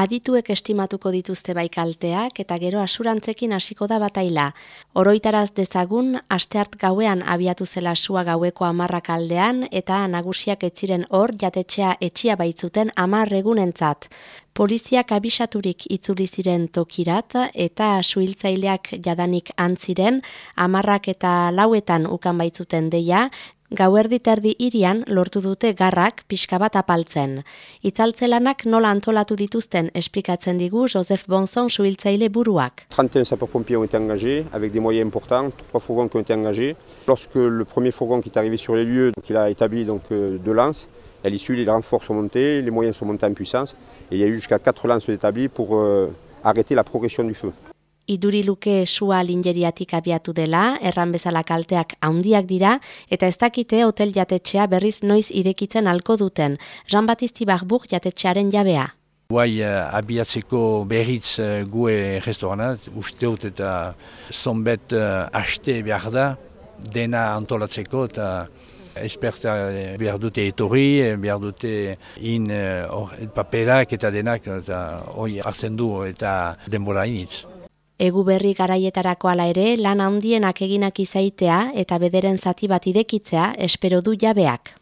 Adituek estimatuko dituzte bai kalteak eta gero asurantzekin hasiko da bataila. Oroitaraz dezagun, asteart gauean abiatu zela sua gaueko amarrak aldean eta nagusiak etziren hor jatetxea etxia baitzuten amar egunentzat. Poliziak abisaturik itzuli ziren tokirat eta suhiltzaileak jadanik antziren, amarrak eta lauetan ukan baitzuten deia, Gauerdi terdi irian lortu dute garrak pixka bat apaltzen. Itzaltzelanak nola antolatu dituzten esplikatzen Joseph Bonson suhiltzaile buruak. 31 sapeurs-pompiers ont été engagés avec des moyens importants, trois fourgons qui ont été engagés. Lorsque le premier fourgon qui est arrivé sur les lieux, il a établi donc euh, deux lances, à l'issue les renforts sont montés, les moyens sont montés en puissance et il y a eu jusqu'à quatre lances établies pour euh, arrêter la progression du feu iduri luke sua lingeriatik abiatu dela, erran bezala kalteak handiak dira, eta ez dakite hotel jatetxea berriz noiz idekitzen alko duten. Jean Batisti Barbuk jatetxearen jabea. Guai uh, abiatzeko berriz uh, gue restauranat, usteut eta zonbet uh, aste behar da, dena antolatzeko eta esperta behar dute etorri, behar dute in uh, paperak eta denak eta hori hartzen du eta denbora initz. Egu berri garaietarako ala ere lan handienak eginak izaitea eta bederen zati bat idekitzea espero du jabeak.